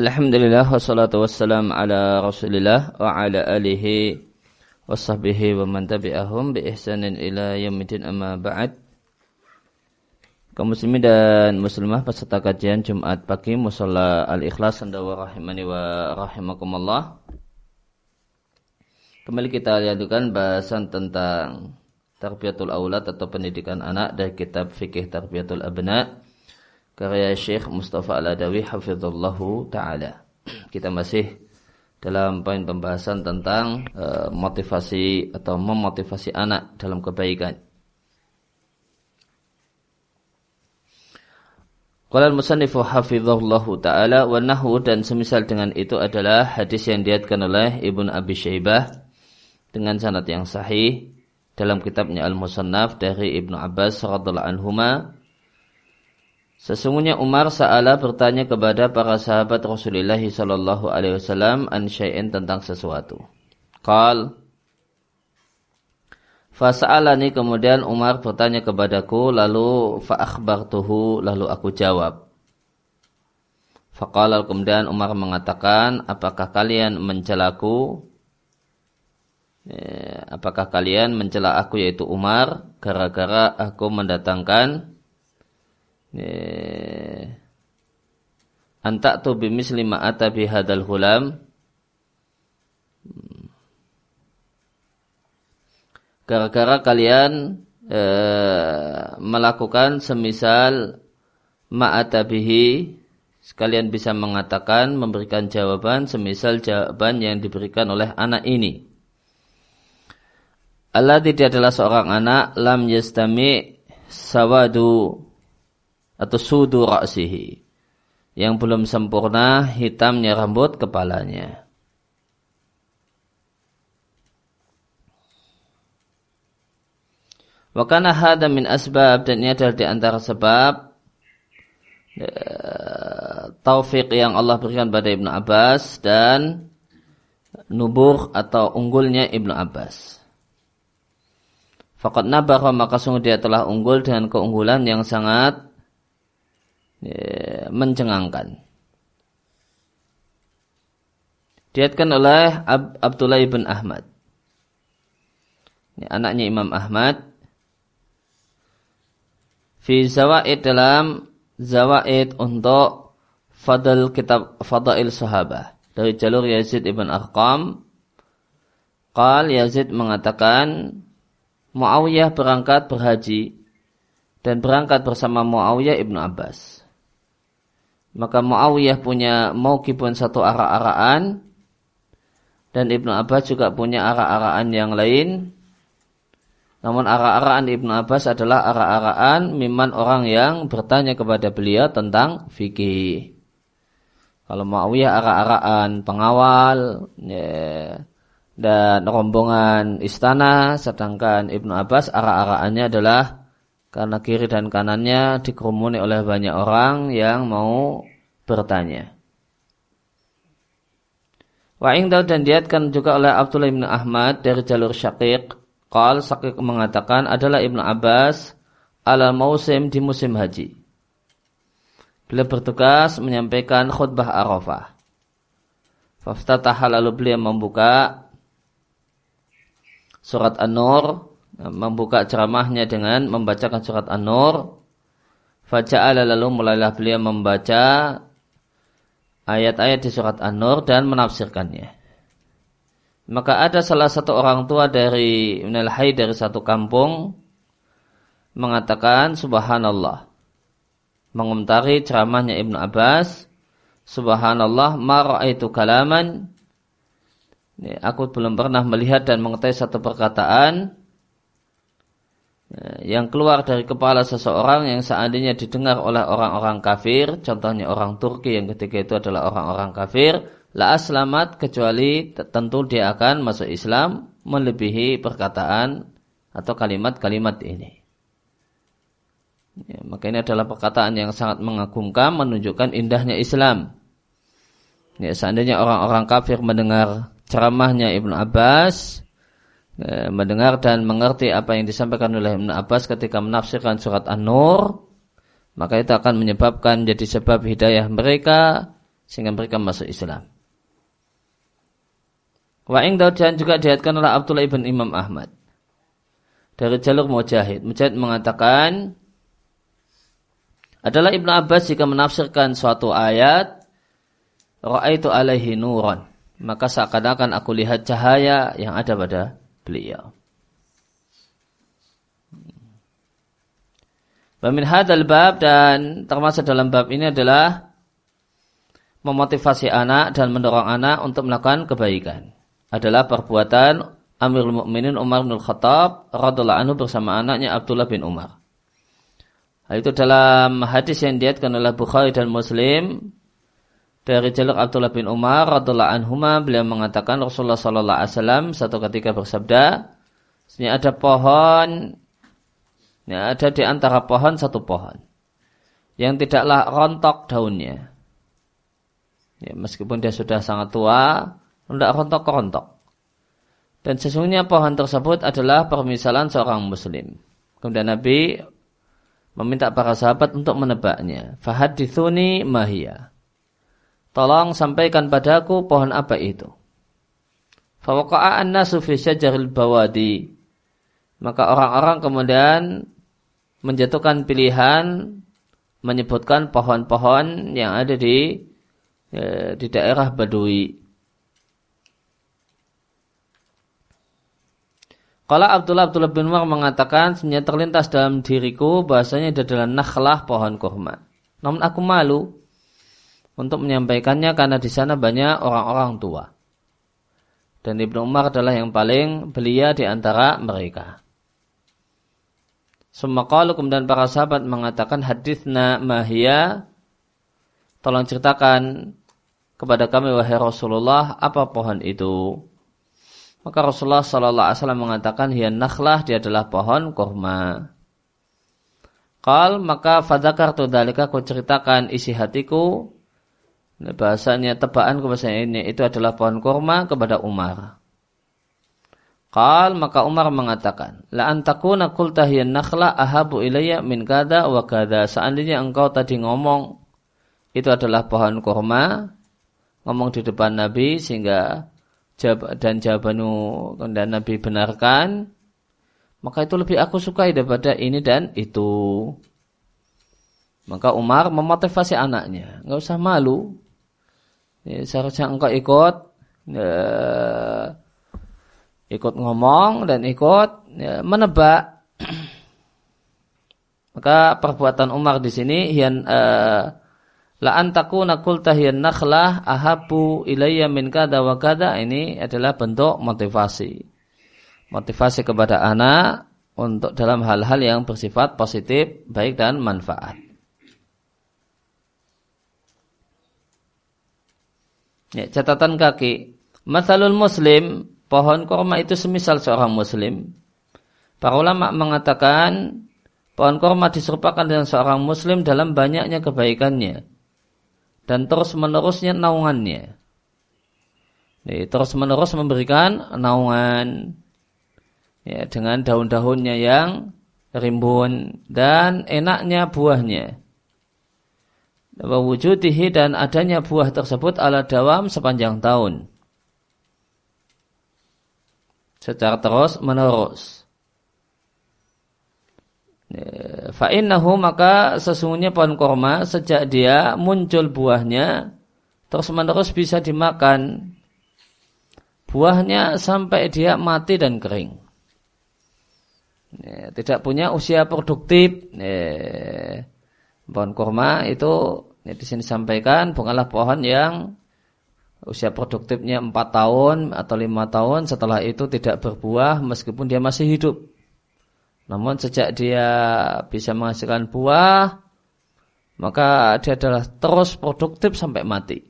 Alhamdulillah wassalatu wassalam ala rasulillah wa ala alihi wa sahbihi wa man tabi'ahum bi ihsanin ila yaumidin amma ba'd. Kaum muslimin dan muslimah peserta kajian Jumat pagi musalla al-ikhlas wa rahimani wa rahimakumullah. Kembali kita lanjutkan bahasan tentang tarbiyatul aulad atau pendidikan anak dari kitab fikih tarbiyatul abna' karya Syekh Mustafa Al-Adawi hafizallahu taala. Kita masih dalam poin pembahasan tentang uh, motivasi atau memotivasi anak dalam kebaikan. Qala al-musannifu hafizallahu taala wa nahu dan semisal dengan itu adalah hadis yang diatkan oleh Ibnu Abi Syaibah dengan sanad yang sahih dalam kitabnya Al-Musannaf dari Ibnu Abbas radhiyallahu anhuma Sesungguhnya Umar Sa'ala bertanya kepada para sahabat Rasulullah sallallahu alaihi wasallam an tentang sesuatu. Qal Fasa'alani kemudian Umar bertanya kepadaku lalu fa'akhbartuhu lalu aku jawab. Faqala kemudian Umar mengatakan apakah kalian mencelaku ya, apakah kalian mencela aku yaitu Umar gara-gara aku mendatangkan antak tu bimisli ma'ata bihadal hulam gara-gara kalian e, melakukan semisal ma'ata bihi sekalian bisa mengatakan memberikan jawaban semisal jawaban yang diberikan oleh anak ini. Allah tidak adalah seorang anak lam yastami sawadu atau sudu ra'sihi yang belum sempurna hitamnya rambut kepalanya. Wakana hada min asbab dan ini adalah di antara sebab ya, taufik yang Allah berikan pada Ibnu Abbas dan nubuh atau unggulnya Ibnu Abbas. Fakat nabara maka sungguh dia telah unggul dengan keunggulan yang sangat mencengangkan. Diatkan oleh Ab Abdullah ibn Ahmad. Ini anaknya Imam Ahmad. Fi zawaid dalam zawaid untuk fadl kitab Fadail Sahabah dari jalur Yazid ibn Arqam. Qal Yazid mengatakan Muawiyah berangkat berhaji dan berangkat bersama Muawiyah ibnu Abbas maka Muawiyah punya maukibun satu arah-arahan dan Ibnu Abbas juga punya arah-arahan yang lain. Namun arah-arahan Ibnu Abbas adalah arah-arahan miman orang yang bertanya kepada beliau tentang fikih. Kalau Muawiyah arah-arahan pengawal ya, dan rombongan istana, sedangkan Ibnu Abbas arah-arahannya adalah karena kiri dan kanannya dikerumuni oleh banyak orang yang mau bertanya. Wa ingdau dan diatkan juga oleh Abdullah bin Ahmad dari jalur Syaqiq. Qal Syaqiq mengatakan adalah Ibnu Abbas ala musim di musim haji. Beliau bertugas menyampaikan khutbah Arafah. Faftataha lalu beliau membuka surat An-Nur membuka ceramahnya dengan membacakan surat An-Nur. Faja'ala lalu mulailah beliau membaca ayat-ayat di surat An-Nur dan menafsirkannya. Maka ada salah satu orang tua dari Minalhai dari satu kampung mengatakan Subhanallah. Mengomentari ceramahnya Ibnu Abbas. Subhanallah ma itu kalaman. Aku belum pernah melihat dan mengetahui satu perkataan yang keluar dari kepala seseorang yang seandainya didengar oleh orang-orang kafir, contohnya orang Turki yang ketika itu adalah orang-orang kafir, la aslamat kecuali tentu dia akan masuk Islam melebihi perkataan atau kalimat-kalimat ini. Ya, maka ini adalah perkataan yang sangat mengagumkan, menunjukkan indahnya Islam. Ya, seandainya orang-orang kafir mendengar ceramahnya Ibnu Abbas, Eh, mendengar dan mengerti apa yang disampaikan oleh Ibn Abbas ketika menafsirkan surat An-Nur, maka itu akan menyebabkan jadi sebab hidayah mereka sehingga mereka masuk Islam. Wa Daud juga dihatkan oleh Abdullah ibn Imam Ahmad. Dari jalur Mujahid. Mujahid mengatakan, adalah Ibnu Abbas jika menafsirkan suatu ayat, Ra'aitu alaihi nuran. Maka seakan-akan aku lihat cahaya yang ada pada beliau. Bamin hadal bab dan termasuk dalam bab ini adalah memotivasi anak dan mendorong anak untuk melakukan kebaikan. Adalah perbuatan Amirul Mukminin Umar bin Khattab radhiallahu anhu bersama anaknya Abdullah bin Umar. Hal itu dalam hadis yang diatkan oleh Bukhari dan Muslim dari jalur Abdullah bin Umar radhiallahu anhuma beliau mengatakan Rasulullah sallallahu alaihi wasallam satu ketika bersabda, "Ini ada pohon Ya, ada di antara pohon satu pohon yang tidaklah rontok daunnya. Ya, meskipun dia sudah sangat tua, tidak rontok-rontok. Dan sesungguhnya pohon tersebut adalah permisalan seorang muslim. Kemudian Nabi meminta para sahabat untuk menebaknya. Fahadithuni mahia. Tolong sampaikan padaku pohon apa itu. Fawaqa'a an-nasu fi syajaril bawadi. Maka orang-orang kemudian menjatuhkan pilihan menyebutkan pohon-pohon yang ada di ya, di daerah Badui. Kalau Abdullah Abdullah bin Umar mengatakan sebenarnya terlintas dalam diriku bahasanya adalah nakhlah pohon kurma. Namun aku malu untuk menyampaikannya karena di sana banyak orang-orang tua. Dan Ibnu Umar adalah yang paling belia di antara mereka. Semakalu kemudian para sahabat mengatakan hadithna mahia. Tolong ceritakan kepada kami wahai Rasulullah apa pohon itu. Maka Rasulullah Sallallahu Alaihi Wasallam mengatakan hian nakhlah dia adalah pohon kurma. Kal maka fadakar tu dalika aku ceritakan isi hatiku. Bahasanya tebaan bahasanya ini itu adalah pohon kurma kepada Umar. Qal maka Umar mengatakan, la antakuna qulta hiya nakhla ahabu ilayya min kada wa kada. Seandainya engkau tadi ngomong itu adalah pohon kurma, ngomong di depan Nabi sehingga jawab, dan jawabanmu dan Nabi benarkan, maka itu lebih aku sukai daripada ini dan itu. Maka Umar memotivasi anaknya, nggak usah malu. Ya, seharusnya engkau ikut ya, ikut ngomong dan ikut ya, menebak. Maka perbuatan Umar di sini hian uh, la antakuna qulta hiyan nakhlah ahabu ilayya min kada wa ini adalah bentuk motivasi. Motivasi kepada anak untuk dalam hal-hal yang bersifat positif, baik dan manfaat. Ya, catatan kaki. Masalul muslim pohon korma itu semisal seorang muslim. Para ulama mengatakan pohon korma diserupakan dengan seorang muslim dalam banyaknya kebaikannya dan terus menerusnya naungannya. Jadi, terus menerus memberikan naungan ya, dengan daun-daunnya yang rimbun dan enaknya buahnya. Wujudihi dan adanya buah tersebut ala dawam sepanjang tahun secara terus menerus. Ya, fa'innahu maka sesungguhnya pohon korma sejak dia muncul buahnya terus menerus bisa dimakan buahnya sampai dia mati dan kering. Ya, tidak punya usia produktif. Pohon korma itu ya, di sini disampaikan bukanlah pohon yang usia produktifnya 4 tahun atau lima tahun setelah itu tidak berbuah meskipun dia masih hidup. Namun sejak dia bisa menghasilkan buah maka dia adalah terus produktif sampai mati.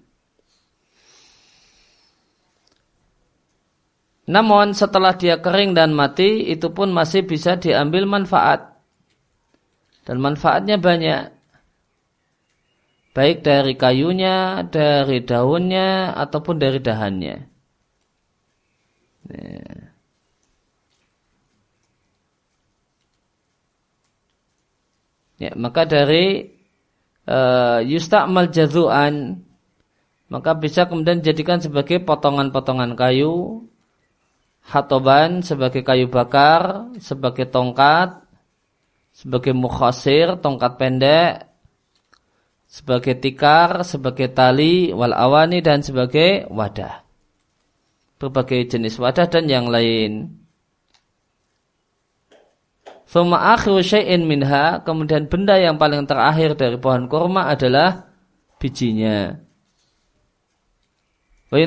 Namun setelah dia kering dan mati itu pun masih bisa diambil manfaat. Dan manfaatnya banyak baik dari kayunya, dari daunnya, ataupun dari dahannya. Ya. maka dari uh, yusta'mal jadhu'an maka bisa kemudian dijadikan sebagai potongan-potongan kayu, hatoban sebagai kayu bakar, sebagai tongkat, sebagai mukhasir, tongkat pendek, sebagai tikar, sebagai tali, wal awani dan sebagai wadah. Berbagai jenis wadah dan yang lain. Thumma akhiru syai'in minha, kemudian benda yang paling terakhir dari pohon kurma adalah bijinya. Wa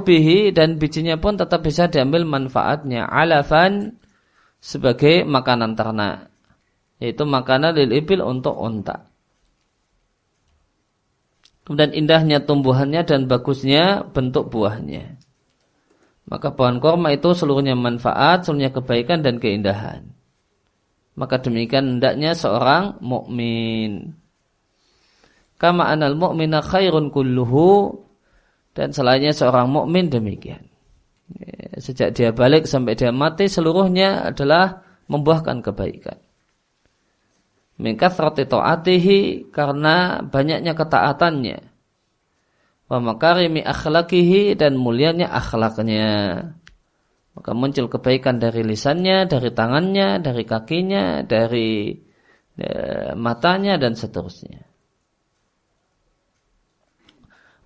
bihi dan bijinya pun tetap bisa diambil manfaatnya. Alafan sebagai makanan ternak. Yaitu makanan lil ibil untuk unta. Kemudian indahnya tumbuhannya dan bagusnya bentuk buahnya. Maka pohon korma itu seluruhnya manfaat, seluruhnya kebaikan dan keindahan. Maka demikian hendaknya seorang mukmin. Kama anal mu'mina khairun kulluhu dan selainnya seorang mukmin demikian. Sejak dia balik sampai dia mati seluruhnya adalah membuahkan kebaikan roti ta'atihi karena banyaknya ketaatannya wa makarimi akhlakihi dan mulianya akhlaknya maka muncul kebaikan dari lisannya, dari tangannya, dari kakinya, dari e, matanya dan seterusnya.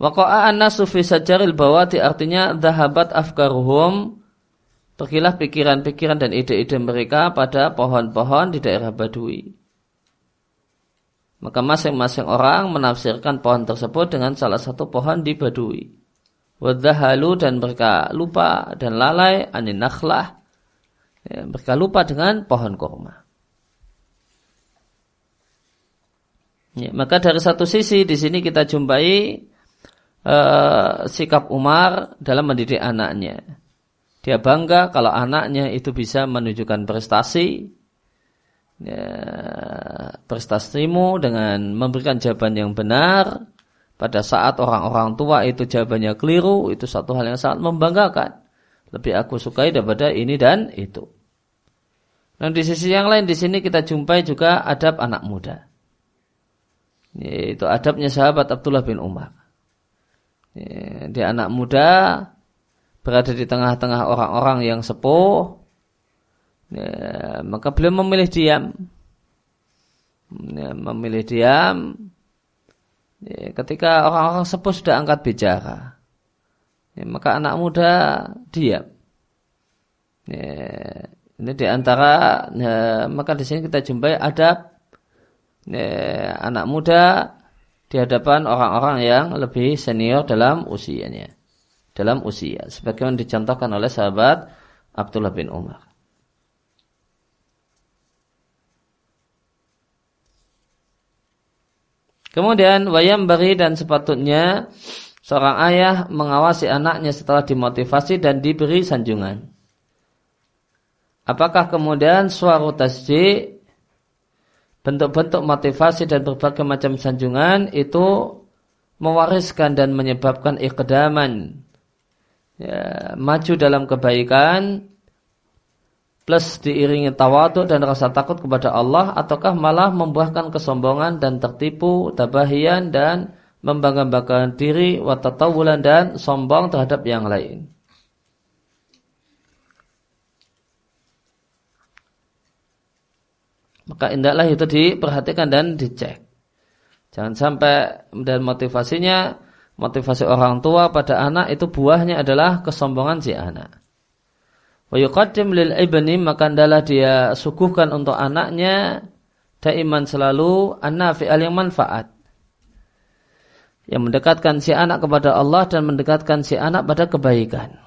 Waqa'a an-nasu fi sajaril bawati artinya dhahabat afkaruhum pergilah pikiran-pikiran dan ide-ide mereka pada pohon-pohon di daerah Badui. Maka masing-masing orang menafsirkan pohon tersebut dengan salah satu pohon di Badui. Wadhahalu dan mereka lupa dan lalai anin nakhlah. Ya, mereka lupa dengan pohon kurma. Ya, maka dari satu sisi di sini kita jumpai uh, sikap Umar dalam mendidik anaknya. Dia bangga kalau anaknya itu bisa menunjukkan prestasi, ya, prestasimu dengan memberikan jawaban yang benar. Pada saat orang-orang tua itu jawabannya keliru itu satu hal yang sangat membanggakan. Lebih aku sukai daripada ini dan itu. Nah di sisi yang lain di sini kita jumpai juga adab anak muda. Yaitu adabnya sahabat Abdullah bin Umar. Ya, dia anak muda berada di tengah-tengah orang-orang yang sepuh ya, maka beliau memilih diam. Ya, memilih diam. Ya, ketika orang-orang sepuh sudah angkat bicara. Ya, maka anak muda diam. Ya, ini di antara ya, maka di sini kita jumpai adab. Ya, anak muda di hadapan orang-orang yang lebih senior dalam usianya. Dalam usia. Sebagaimana dicontohkan oleh sahabat Abdullah bin Umar Kemudian wayam beri dan sepatutnya seorang ayah mengawasi anaknya setelah dimotivasi dan diberi sanjungan. Apakah kemudian suara tasjid bentuk-bentuk motivasi dan berbagai macam sanjungan itu mewariskan dan menyebabkan ikdaman ya, maju dalam kebaikan plus diiringi tawadu dan rasa takut kepada Allah ataukah malah membuahkan kesombongan dan tertipu, tabahian dan membanggakan diri, watatawulan dan sombong terhadap yang lain. Maka indahlah itu diperhatikan dan dicek. Jangan sampai dan motivasinya, motivasi orang tua pada anak itu buahnya adalah kesombongan si anak. Wa lil ibni maka adalah dia suguhkan untuk anaknya daiman selalu an-nafi'al yang manfaat. Yang mendekatkan si anak kepada Allah dan mendekatkan si anak pada kebaikan.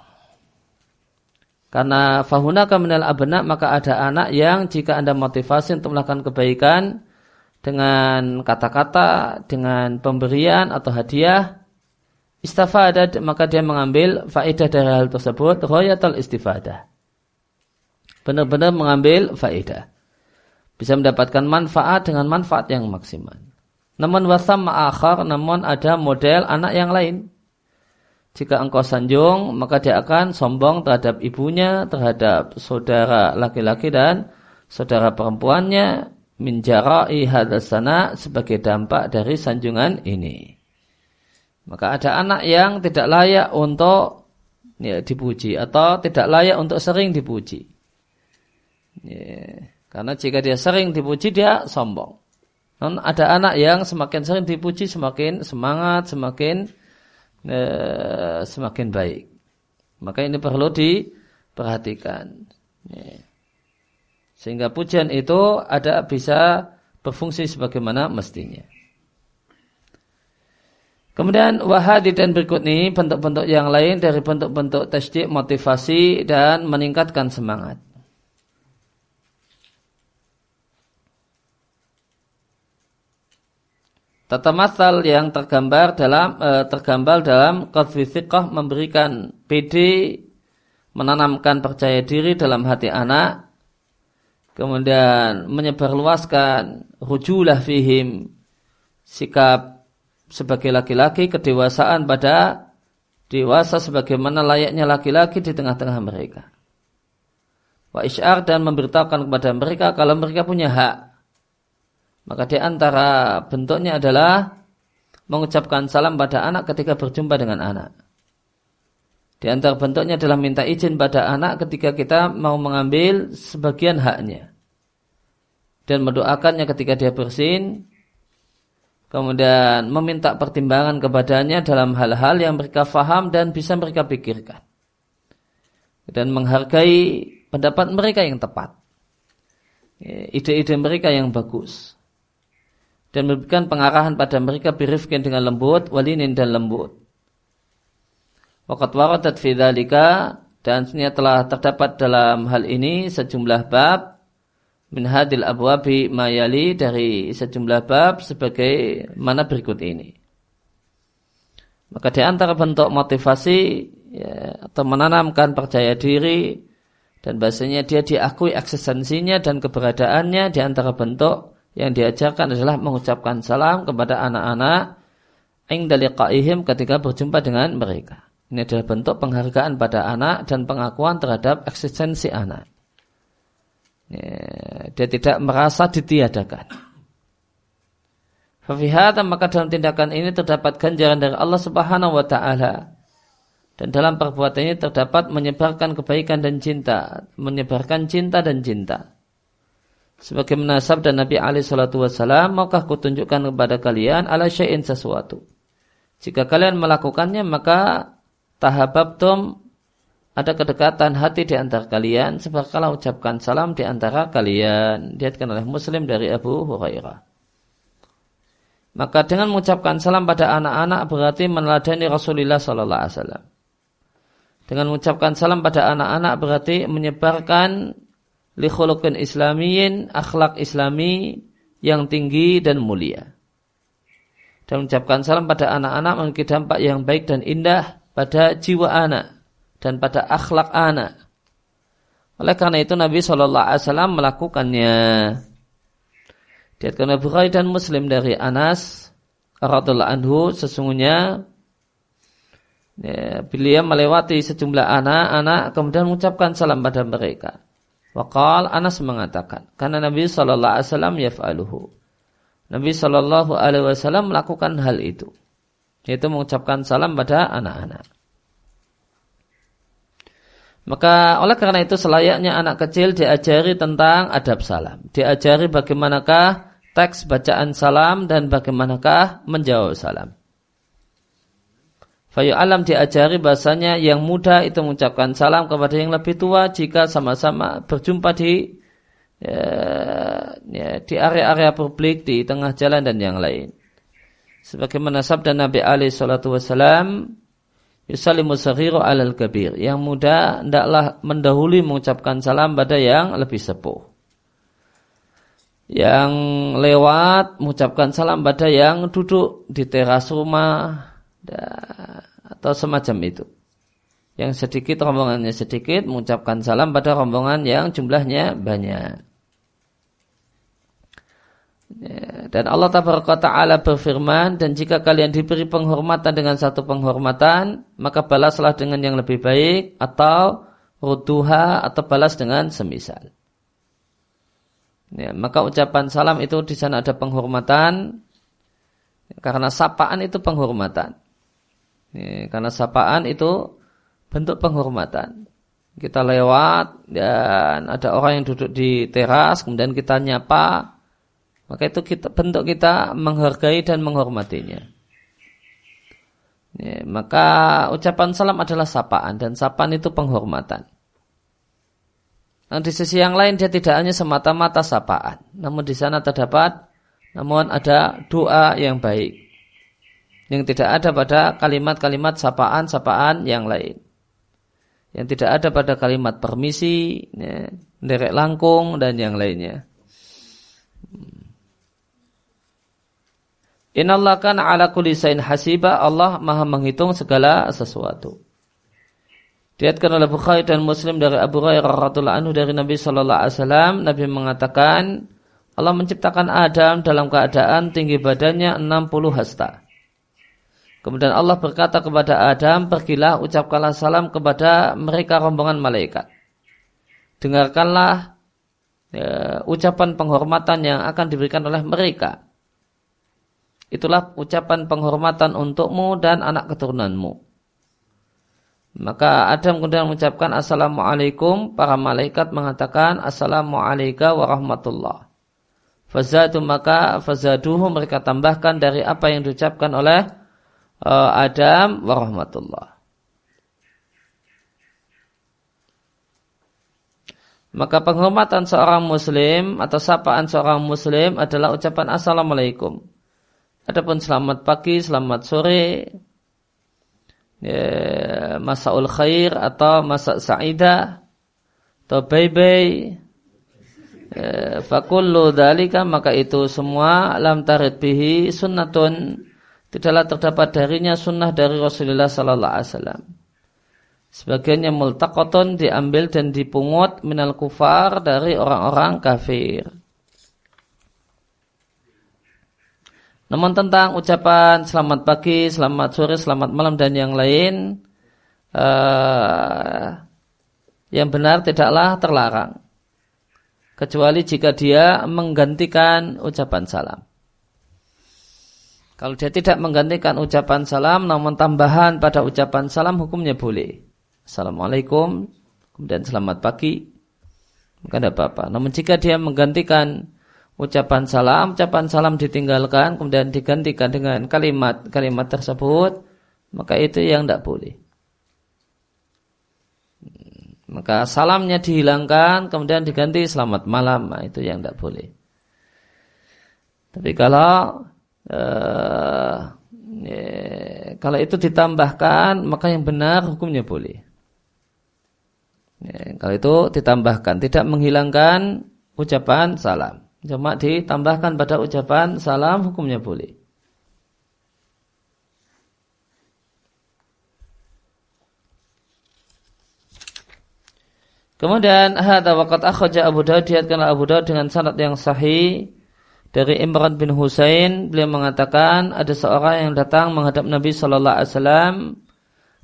Karena fahunaka minal abna maka ada anak yang jika Anda motivasi untuk melakukan kebaikan dengan kata-kata, dengan pemberian atau hadiah, istifadah maka dia mengambil faedah dari hal tersebut, royatul istifadah benar-benar mengambil faedah. Bisa mendapatkan manfaat dengan manfaat yang maksimal. Namun wasam ma'akhar, namun ada model anak yang lain. Jika engkau sanjung, maka dia akan sombong terhadap ibunya, terhadap saudara laki-laki dan saudara perempuannya, minjarai hadasana sebagai dampak dari sanjungan ini. Maka ada anak yang tidak layak untuk ya, dipuji atau tidak layak untuk sering dipuji. Ya, karena jika dia sering dipuji dia sombong. Non ada anak yang semakin sering dipuji semakin semangat, semakin eh, semakin baik. Maka ini perlu diperhatikan. Ya. Sehingga pujian itu ada bisa berfungsi sebagaimana mestinya. Kemudian wahadi dan berikut ini bentuk-bentuk yang lain dari bentuk-bentuk tasdik motivasi dan meningkatkan semangat. Tata masal yang tergambar dalam eh, tergambar dalam qadfi memberikan PD menanamkan percaya diri dalam hati anak kemudian menyebarluaskan rujulah fihim sikap sebagai laki-laki, kedewasaan pada dewasa sebagaimana layaknya laki-laki di tengah-tengah mereka. Wa isyar dan memberitahukan kepada mereka kalau mereka punya hak. Maka di antara bentuknya adalah mengucapkan salam pada anak ketika berjumpa dengan anak. Di antara bentuknya adalah minta izin pada anak ketika kita mau mengambil sebagian haknya. Dan mendoakannya ketika dia bersin kemudian meminta pertimbangan kepadanya dalam hal-hal yang mereka faham dan bisa mereka pikirkan. Dan menghargai pendapat mereka yang tepat. Ide-ide mereka yang bagus. Dan memberikan pengarahan pada mereka birifkin dengan lembut, walinin dan lembut. Waqat waradat fi dan sebenarnya telah terdapat dalam hal ini sejumlah bab min hadil abwabi mayali dari sejumlah bab sebagai mana berikut ini. Maka di antara bentuk motivasi ya, atau menanamkan percaya diri dan bahasanya dia diakui eksistensinya dan keberadaannya di antara bentuk yang diajarkan adalah mengucapkan salam kepada anak-anak inda liqa'ihim ketika berjumpa dengan mereka. Ini adalah bentuk penghargaan pada anak dan pengakuan terhadap eksistensi anak. Dia tidak merasa ditiadakan. Fafihata maka dalam tindakan ini terdapat ganjaran dari Allah Subhanahu wa taala. Dan dalam perbuatan ini terdapat menyebarkan kebaikan dan cinta, menyebarkan cinta dan cinta. Sebagai menasab dan Nabi Ali Shallallahu Wasallam, maukah kutunjukkan kepada kalian ala syai'in sesuatu. Jika kalian melakukannya maka tahababtum ada kedekatan hati di antara kalian kalau ucapkan salam di antara kalian. Diatkan oleh Muslim dari Abu Hurairah. Maka dengan mengucapkan salam pada anak-anak berarti meneladani Rasulullah Sallallahu Alaihi Wasallam. Dengan mengucapkan salam pada anak-anak berarti menyebarkan likhulukin islamiyin, akhlak islami yang tinggi dan mulia. Dan mengucapkan salam pada anak-anak memiliki dampak yang baik dan indah pada jiwa anak dan pada akhlak anak. Oleh karena itu Nabi Shallallahu Alaihi Wasallam melakukannya. Diatkan Bukhari dan Muslim dari Anas radhiallahu anhu sesungguhnya ya, beliau melewati sejumlah anak-anak kemudian mengucapkan salam pada mereka. Wakal Anas mengatakan karena Nabi Shallallahu Alaihi Wasallam yaf'aluhu. Nabi Shallallahu Alaihi Wasallam melakukan hal itu, yaitu mengucapkan salam pada anak-anak. Maka oleh karena itu selayaknya anak kecil diajari tentang adab salam. Diajari bagaimanakah teks bacaan salam dan bagaimanakah menjawab salam. Fayu alam diajari bahasanya yang muda itu mengucapkan salam kepada yang lebih tua jika sama-sama berjumpa di ya, ya, di area-area publik di tengah jalan dan yang lain. Sebagaimana sabda Nabi Ali Shallallahu Wasallam, Yusalimu saghiru alal kabir. Yang muda hendaklah mendahului mengucapkan salam pada yang lebih sepuh. Yang lewat mengucapkan salam pada yang duduk di teras rumah atau semacam itu. Yang sedikit rombongannya sedikit mengucapkan salam pada rombongan yang jumlahnya banyak. Ya, dan Allah Taala berfirman, dan jika kalian diberi penghormatan dengan satu penghormatan, maka balaslah dengan yang lebih baik, atau ruduha, atau balas dengan semisal. Ya, maka ucapan salam itu di sana ada penghormatan, karena sapaan itu penghormatan. Ya, karena sapaan itu bentuk penghormatan. Kita lewat dan ada orang yang duduk di teras, kemudian kita nyapa, maka itu kita, bentuk kita menghargai dan menghormatinya. Ya, maka ucapan salam adalah sapaan dan sapaan itu penghormatan. Nah, di sisi yang lain dia tidak hanya semata-mata sapaan, namun di sana terdapat namun ada doa yang baik yang tidak ada pada kalimat-kalimat sapaan-sapaan yang lain. Yang tidak ada pada kalimat permisi, ya, derek langkung dan yang lainnya. Inallah kan ala kulisain hasiba Allah maha menghitung segala sesuatu. Diatkan oleh Bukhari dan Muslim dari Abu Hurairah radhiallahu anhu dari Nabi sallallahu alaihi wasallam Nabi mengatakan Allah menciptakan Adam dalam keadaan tinggi badannya 60 hasta. Kemudian Allah berkata kepada Adam, pergilah ucapkanlah salam kepada mereka rombongan malaikat. Dengarkanlah ya, ucapan penghormatan yang akan diberikan oleh mereka. Itulah ucapan penghormatan untukmu dan anak keturunanmu. Maka Adam kemudian mengucapkan Assalamualaikum. Para malaikat mengatakan Assalamualaikum warahmatullah. Fazadu maka fazaduhu mereka tambahkan dari apa yang diucapkan oleh Adam warahmatullah. Maka penghormatan seorang muslim atau sapaan seorang muslim adalah ucapan assalamualaikum. Adapun selamat pagi, selamat sore, ya, masaul khair atau masa sa'idah atau bye-bye ya, maka itu semua lam tarid bihi sunnatun tidaklah terdapat darinya sunnah dari Rasulullah Sallallahu Alaihi Wasallam. Sebagiannya multaqatun diambil dan dipungut minal kufar dari orang-orang kafir. Namun tentang ucapan selamat pagi, selamat sore, selamat malam dan yang lain, uh, yang benar tidaklah terlarang. Kecuali jika dia menggantikan ucapan salam. Kalau dia tidak menggantikan ucapan salam, namun tambahan pada ucapan salam hukumnya boleh. Assalamualaikum, kemudian selamat pagi, maka tidak apa-apa. Namun jika dia menggantikan ucapan salam, ucapan salam ditinggalkan, kemudian digantikan dengan kalimat-kalimat tersebut, maka itu yang tidak boleh. Maka salamnya dihilangkan, kemudian diganti selamat malam, nah, itu yang tidak boleh. Tapi kalau uh, ya, kalau itu ditambahkan maka yang benar hukumnya boleh. Ya, kalau itu ditambahkan, tidak menghilangkan ucapan salam. Cuma ditambahkan pada ucapan salam hukumnya boleh. Kemudian hadza waqad akhraja Abu Dawud diatkanlah Abu dengan sanad yang sahih dari Imran bin Husain beliau mengatakan ada seorang yang datang menghadap Nabi Shallallahu Alaihi Wasallam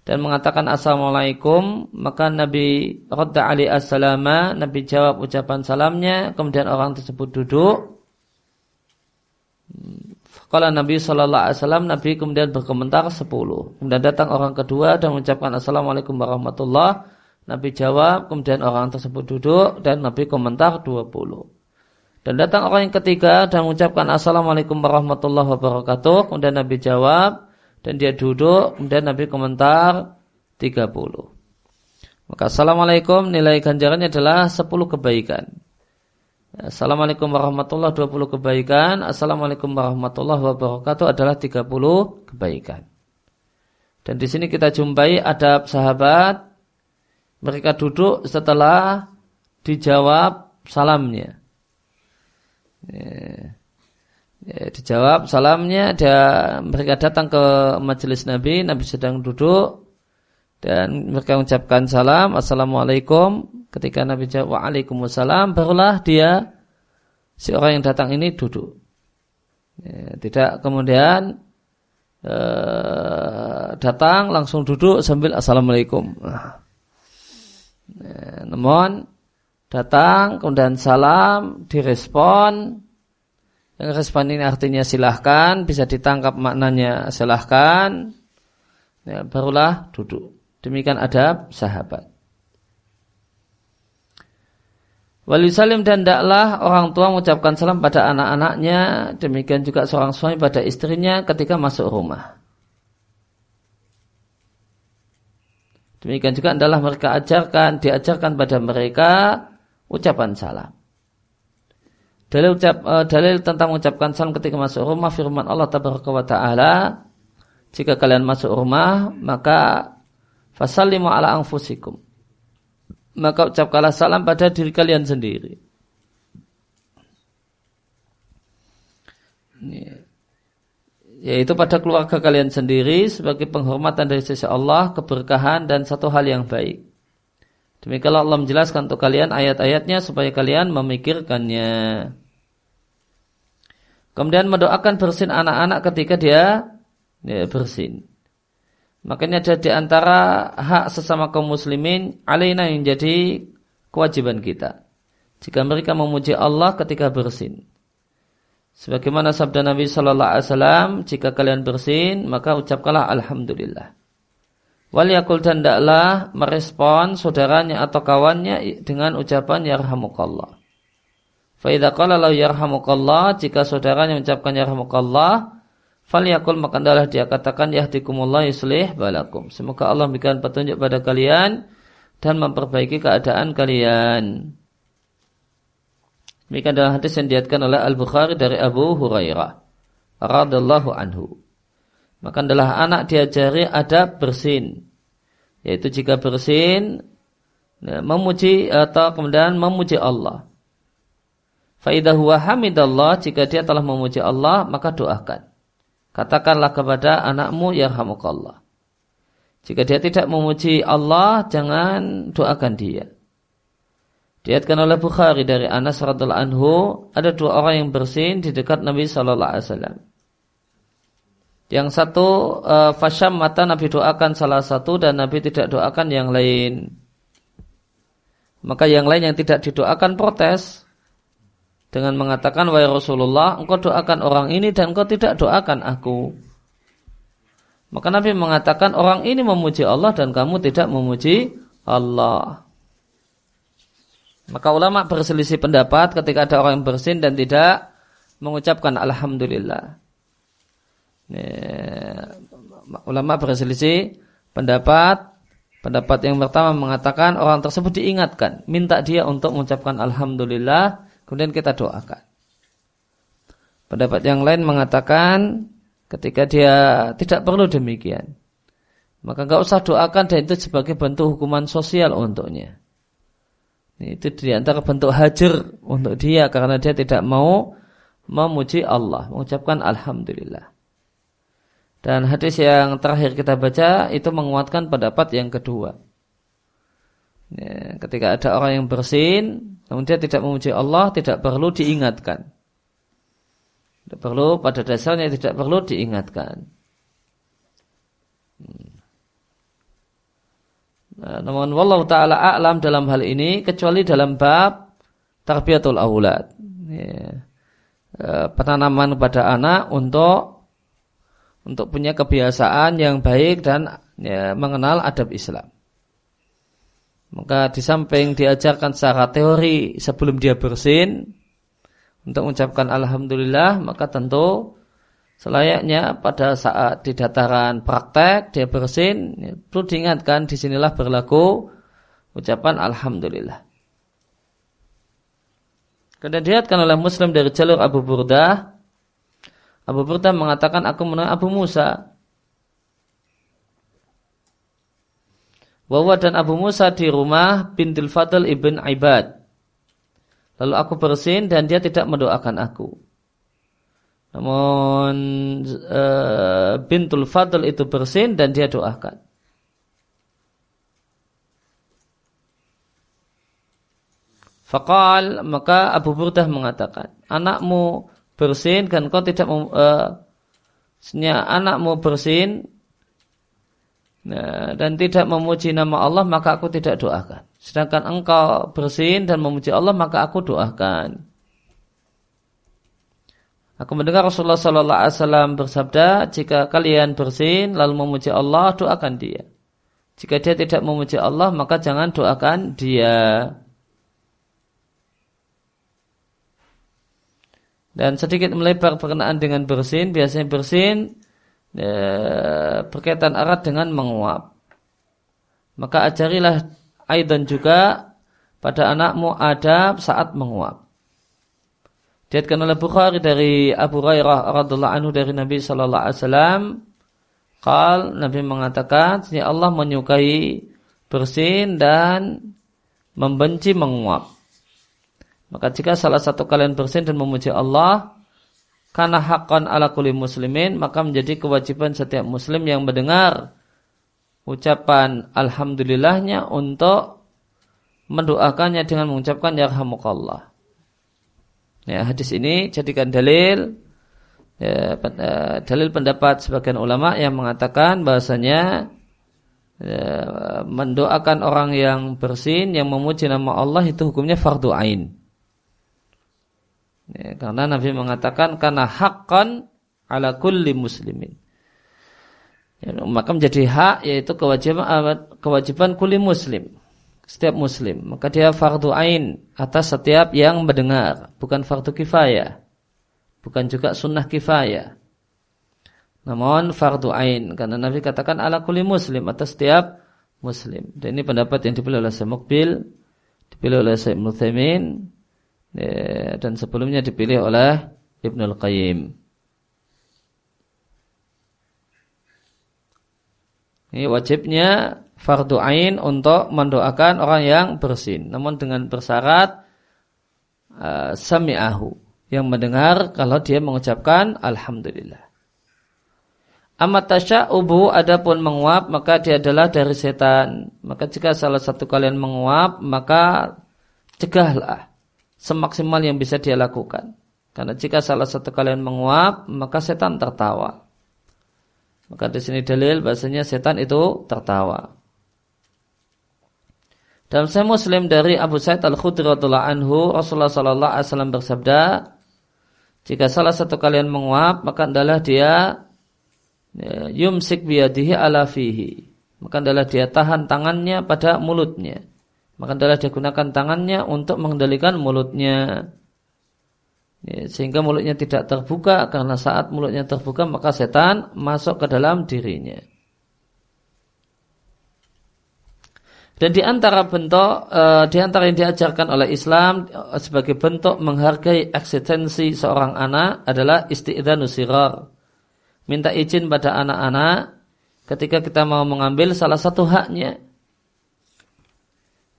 dan mengatakan assalamualaikum. Maka Nabi Radda Ali assalama Nabi jawab ucapan salamnya kemudian orang tersebut duduk. Kalau Nabi Shallallahu Alaihi Wasallam Nabi kemudian berkomentar sepuluh. Kemudian datang orang kedua dan mengucapkan assalamualaikum warahmatullah. Nabi jawab kemudian orang tersebut duduk dan Nabi komentar dua puluh dan datang orang yang ketiga dan mengucapkan Assalamualaikum warahmatullahi wabarakatuh. Kemudian Nabi jawab dan dia duduk. Kemudian Nabi komentar 30. Maka Assalamualaikum nilai ganjarannya adalah 10 kebaikan. Assalamualaikum warahmatullahi wabarakatuh 20 kebaikan. Assalamualaikum warahmatullahi wabarakatuh adalah 30 kebaikan. Dan di sini kita jumpai adab sahabat. Mereka duduk setelah dijawab salamnya. Ya. Ya, dijawab salamnya dia mereka datang ke majelis Nabi Nabi sedang duduk dan mereka mengucapkan salam assalamualaikum. Ketika Nabi jawab waalaikumsalam barulah dia si orang yang datang ini duduk. Ya, tidak kemudian eh, datang langsung duduk sambil assalamualaikum. Ya, namun datang, kemudian salam, direspon. Yang respon ini artinya silahkan, bisa ditangkap maknanya silahkan. ya, barulah duduk. Demikian adab sahabat. Wali salim dan daklah orang tua mengucapkan salam pada anak-anaknya, demikian juga seorang suami pada istrinya ketika masuk rumah. Demikian juga adalah mereka ajarkan, diajarkan pada mereka ucapan salam. Dalil, ucap, uh, dalil tentang mengucapkan salam ketika masuk rumah firman Allah Taala jika kalian masuk rumah maka fasallimu ala anfusikum maka ucapkanlah salam pada diri kalian sendiri. Yaitu pada keluarga kalian sendiri sebagai penghormatan dari sisi Allah, keberkahan dan satu hal yang baik. Demikianlah Allah menjelaskan untuk kalian ayat-ayatnya supaya kalian memikirkannya. Kemudian mendoakan bersin anak-anak ketika dia ya, bersin. Makanya ada di antara hak sesama kaum muslimin alaina yang jadi kewajiban kita. Jika mereka memuji Allah ketika bersin. Sebagaimana sabda Nabi Shallallahu Alaihi Wasallam, jika kalian bersin, maka ucapkanlah Alhamdulillah. Waliyakul dan daklah merespon saudaranya atau kawannya dengan ucapan Yarhamukallah. Faidah kalau Yarhamukallah, jika saudaranya mengucapkan Yarhamukallah, Faliyakul maka adalah dia katakan yahdikumullah yuslih balakum. Semoga Allah memberikan petunjuk pada kalian dan memperbaiki keadaan kalian. Demikian adalah hadis yang diatkan oleh Al-Bukhari dari Abu Hurairah radallahu anhu. Maka adalah anak diajari adab bersin. Yaitu jika bersin ya, memuji atau kemudian memuji Allah. Faidah huwa hamidallah jika dia telah memuji Allah maka doakan. Katakanlah kepada anakmu yarhamukallah. Jika dia tidak memuji Allah, jangan doakan dia. Diatkan oleh Bukhari dari Anas radhiallahu anhu, ada dua orang yang bersin di dekat Nabi sallallahu alaihi wasallam. Yang satu uh, mata Nabi doakan salah satu dan Nabi tidak doakan yang lain. Maka yang lain yang tidak didoakan protes dengan mengatakan wahai Rasulullah engkau doakan orang ini dan engkau tidak doakan aku. Maka Nabi mengatakan orang ini memuji Allah dan kamu tidak memuji Allah. Maka ulama berselisih pendapat ketika ada orang yang bersin dan tidak mengucapkan Alhamdulillah ulama berselisih pendapat pendapat yang pertama mengatakan orang tersebut diingatkan minta dia untuk mengucapkan Alhamdulillah Kemudian kita doakan. Pendapat yang lain mengatakan ketika dia tidak perlu demikian. Maka nggak usah doakan dan itu sebagai bentuk hukuman sosial untuknya. Itu di antara bentuk hajar untuk dia karena dia tidak mau memuji Allah, mengucapkan Alhamdulillah. Dan hadis yang terakhir kita baca itu menguatkan pendapat yang kedua. Ya, ketika ada orang yang bersin, namun dia tidak memuji Allah, tidak perlu diingatkan. Tidak perlu, pada dasarnya tidak perlu diingatkan. Hmm. Nah, namun wallahu taala a'lam dalam hal ini kecuali dalam bab tarbiyatul aulad. Ya. E, penanaman kepada anak untuk untuk punya kebiasaan yang baik dan ya, mengenal adab Islam. Maka di samping diajarkan secara teori sebelum dia bersin untuk mengucapkan alhamdulillah, maka tentu selayaknya pada saat di dataran praktek dia bersin ya, perlu diingatkan di sinilah berlaku ucapan alhamdulillah. Kemudian dilihatkan oleh Muslim dari jalur Abu Burdah. Abu Burdah mengatakan aku mengenal Abu Musa Wawa dan Abu Musa di rumah bintul Fadl ibn Ibad. Lalu aku bersin dan dia tidak mendoakan aku. Namun e, bintul Fadl itu bersin dan dia doakan. Fakal maka Abu Burdah mengatakan, anakmu bersin kan kau tidak e, anakmu bersin Nah, dan tidak memuji nama Allah maka aku tidak doakan. Sedangkan engkau bersin dan memuji Allah maka aku doakan. Aku mendengar Rasulullah Sallallahu Alaihi Wasallam bersabda, jika kalian bersin lalu memuji Allah, doakan dia. Jika dia tidak memuji Allah, maka jangan doakan dia. Dan sedikit melebar berkenaan dengan bersin, biasanya bersin e, berkaitan erat dengan menguap. Maka ajarilah aidan juga pada anakmu adab saat menguap. Diatkan oleh Bukhari dari Abu Hurairah radhiallahu anhu dari Nabi sallallahu alaihi wasallam, qal Nabi mengatakan, "Sesungguhnya Allah menyukai bersin dan membenci menguap." Maka jika salah satu kalian bersin dan memuji Allah, karena hakon ala kulli muslimin, maka menjadi kewajiban setiap muslim yang mendengar ucapan alhamdulillahnya untuk mendoakannya dengan mengucapkan yarhamukallah. Ya, hadis ini jadikan dalil ya, eh, dalil pendapat sebagian ulama yang mengatakan bahasanya ya, mendoakan orang yang bersin yang memuji nama Allah itu hukumnya fardu ain. Ya, karena Nabi mengatakan karena hakkan ala kulli muslimin. Ya, maka menjadi hak yaitu kewajiban kewajiban kulli muslim setiap muslim. Maka dia fardu ain atas setiap yang mendengar, bukan fardu kifayah. Bukan juga sunnah kifayah. Namun fardu ain karena Nabi katakan ala kulli muslim atas setiap muslim. Dan ini pendapat yang dipilih oleh Syekh Mukbil, dipilih oleh Syekh ya, dan sebelumnya dipilih oleh Ibnu Al-Qayyim. Ini wajibnya fardu ain untuk mendoakan orang yang bersin. Namun dengan bersyarat uh, sami'ahu yang mendengar kalau dia mengucapkan alhamdulillah. Amat ubu adapun menguap maka dia adalah dari setan. Maka jika salah satu kalian menguap maka cegahlah semaksimal yang bisa dia lakukan. Karena jika salah satu kalian menguap maka setan tertawa. Maka di sini dalil bahasanya setan itu tertawa. Dalam saya Muslim dari Abu Sa'id Al-Khudri radhiyallahu anhu, Rasulullah sallallahu alaihi wasallam bersabda, jika salah satu kalian menguap, maka adalah dia ya, yumsik biyadihi ala fihi. Maka adalah dia tahan tangannya pada mulutnya. Maka adalah dia gunakan tangannya untuk mengendalikan mulutnya. Ya, sehingga mulutnya tidak terbuka karena saat mulutnya terbuka maka setan masuk ke dalam dirinya. Dan di antara bentuk, uh, di antara yang diajarkan oleh Islam uh, sebagai bentuk menghargai eksistensi seorang anak adalah isti'idhanu sirar. Minta izin pada anak-anak ketika kita mau mengambil salah satu haknya.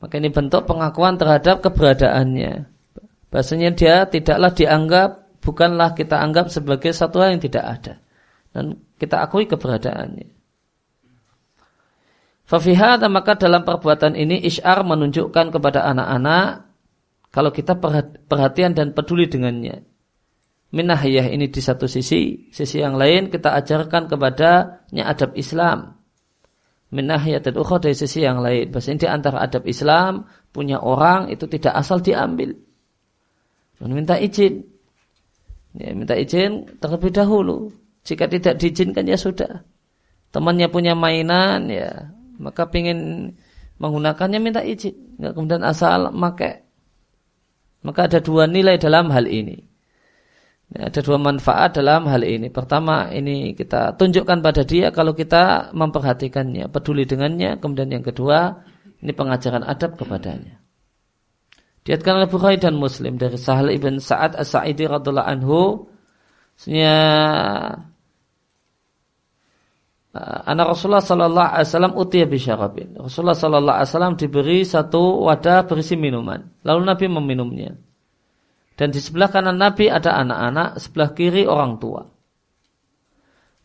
Maka ini bentuk pengakuan terhadap keberadaannya. Bahasanya dia tidaklah dianggap, bukanlah kita anggap sebagai satu hal yang tidak ada. Dan kita akui keberadaannya. Fafihada maka dalam perbuatan ini isyar menunjukkan kepada anak-anak kalau kita perhatian dan peduli dengannya. Minahiyah ini di satu sisi, sisi yang lain kita ajarkan kepadanya adab Islam. Minahiyah dan ukhra dari sisi yang lain. Bahasa ini antara adab Islam punya orang itu tidak asal diambil. Minta izin. Ya, minta izin terlebih dahulu. Jika tidak diizinkan ya sudah. Temannya punya mainan ya maka ingin menggunakannya minta izin, nggak kemudian asal make. Maka ada dua nilai dalam hal ini. Ada dua manfaat dalam hal ini. Pertama, ini kita tunjukkan pada dia kalau kita memperhatikannya, peduli dengannya. Kemudian yang kedua, ini pengajaran adab kepadanya. Diatkan oleh Bukhari dan Muslim dari Sahal ibn Sa'ad as-Sa'idi radhiallahu anhu. Uh, anak Rasulullah Sallallahu Alaihi Wasallam utia bisyarabin. Rasulullah Sallallahu Alaihi Wasallam diberi satu wadah berisi minuman. Lalu Nabi meminumnya. Dan di sebelah kanan Nabi ada anak-anak, sebelah kiri orang tua.